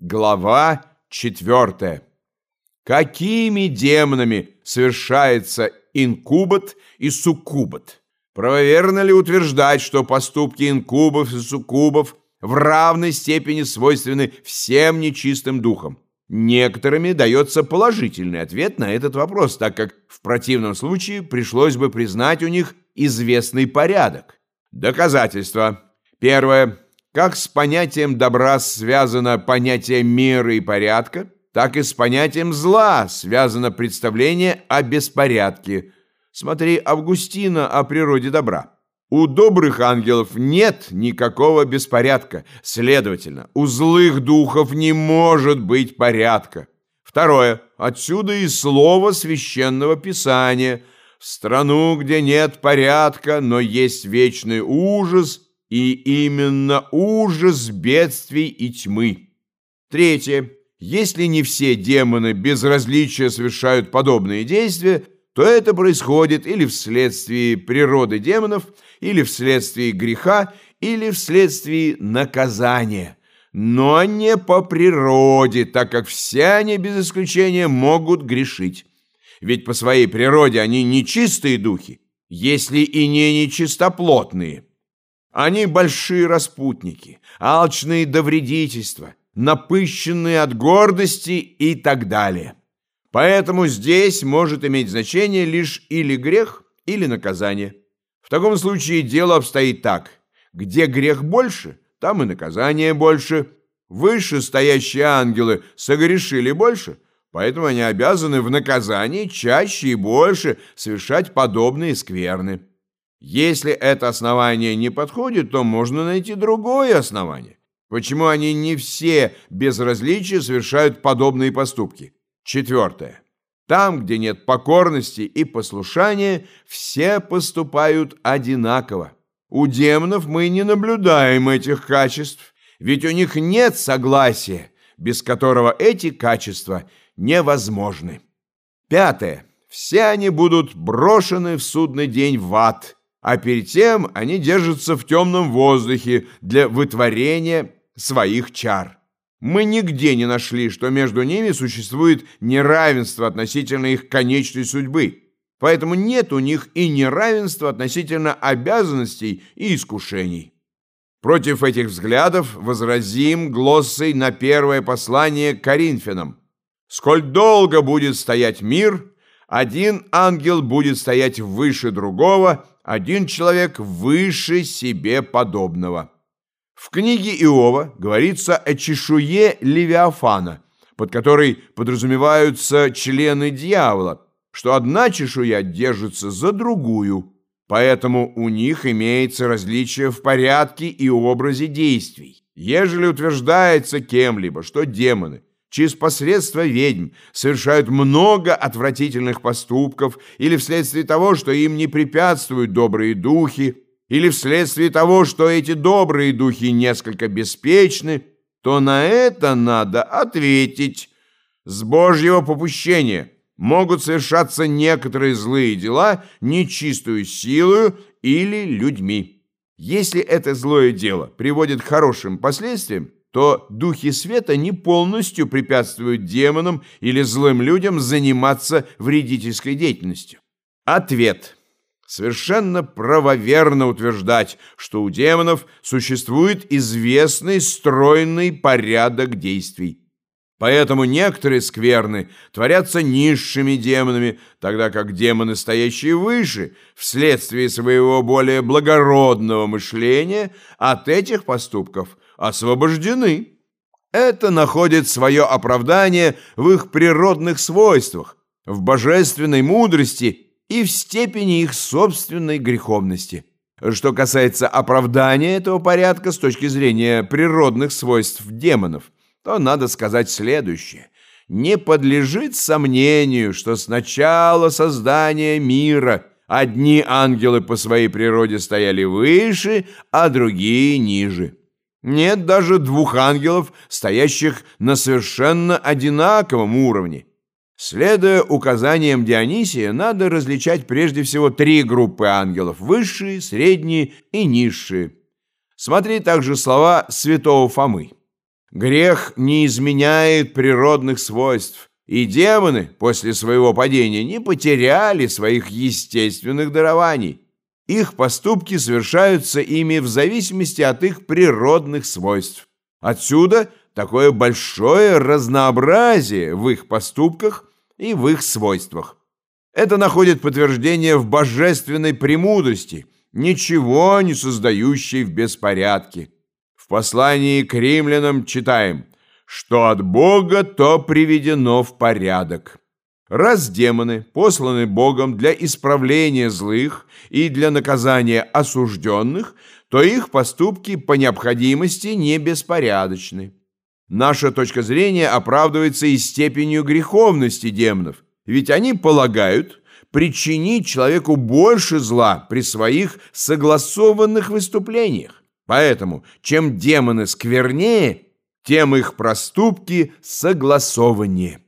Глава четвертая. Какими демонами совершается инкубат и суккубат? Правоверно ли утверждать, что поступки инкубов и суккубов в равной степени свойственны всем нечистым духам? Некоторыми дается положительный ответ на этот вопрос, так как в противном случае пришлось бы признать у них известный порядок. Доказательства. Первое. Как с понятием добра связано понятие меры и порядка, так и с понятием зла связано представление о беспорядке. Смотри Августина о природе добра. У добрых ангелов нет никакого беспорядка, следовательно, у злых духов не может быть порядка. Второе. Отсюда и слово священного писания. В страну, где нет порядка, но есть вечный ужас – и именно ужас бедствий и тьмы. Третье. Если не все демоны без различия совершают подобные действия, то это происходит или вследствие природы демонов, или вследствие греха, или вследствие наказания, но не по природе, так как все они без исключения могут грешить. Ведь по своей природе они нечистые духи, если и не нечистоплотные. Они большие распутники, алчные до вредительства, напыщенные от гордости и так далее. Поэтому здесь может иметь значение лишь или грех, или наказание. В таком случае дело обстоит так. Где грех больше, там и наказание больше. Выше стоящие ангелы согрешили больше, поэтому они обязаны в наказании чаще и больше совершать подобные скверны. Если это основание не подходит, то можно найти другое основание. Почему они не все без различия совершают подобные поступки? Четвертое. Там, где нет покорности и послушания, все поступают одинаково. У демонов мы не наблюдаем этих качеств, ведь у них нет согласия, без которого эти качества невозможны. Пятое. Все они будут брошены в судный день в ад – а перед тем они держатся в темном воздухе для вытворения своих чар. Мы нигде не нашли, что между ними существует неравенство относительно их конечной судьбы, поэтому нет у них и неравенства относительно обязанностей и искушений. Против этих взглядов возразим глоссой на первое послание Коринфянам. «Сколь долго будет стоять мир, один ангел будет стоять выше другого, один человек выше себе подобного. В книге Иова говорится о чешуе Левиафана, под которой подразумеваются члены дьявола, что одна чешуя держится за другую, поэтому у них имеется различие в порядке и образе действий. Ежели утверждается кем-либо, что демоны через посредство ведьм совершают много отвратительных поступков или вследствие того, что им не препятствуют добрые духи, или вследствие того, что эти добрые духи несколько беспечны, то на это надо ответить. С Божьего попущения могут совершаться некоторые злые дела нечистую силою или людьми. Если это злое дело приводит к хорошим последствиям, то духи света не полностью препятствуют демонам или злым людям заниматься вредительской деятельностью. Ответ. Совершенно правоверно утверждать, что у демонов существует известный стройный порядок действий. Поэтому некоторые скверны творятся низшими демонами, тогда как демоны, стоящие выше, вследствие своего более благородного мышления, от этих поступков – освобождены. Это находит свое оправдание в их природных свойствах, в божественной мудрости и в степени их собственной греховности. Что касается оправдания этого порядка с точки зрения природных свойств демонов, то надо сказать следующее. Не подлежит сомнению, что с начала создания мира одни ангелы по своей природе стояли выше, а другие ниже. Нет даже двух ангелов, стоящих на совершенно одинаковом уровне. Следуя указаниям Дионисия, надо различать прежде всего три группы ангелов – высшие, средние и низшие. Смотри также слова святого Фомы. Грех не изменяет природных свойств, и демоны после своего падения не потеряли своих естественных дарований. Их поступки совершаются ими в зависимости от их природных свойств. Отсюда такое большое разнообразие в их поступках и в их свойствах. Это находит подтверждение в божественной премудрости, ничего не создающей в беспорядке. В послании к римлянам читаем, что от Бога то приведено в порядок. Раз демоны посланы Богом для исправления злых и для наказания осужденных, то их поступки по необходимости не беспорядочны. Наша точка зрения оправдывается и степенью греховности демонов, ведь они полагают причинить человеку больше зла при своих согласованных выступлениях. Поэтому, чем демоны сквернее, тем их проступки согласованнее.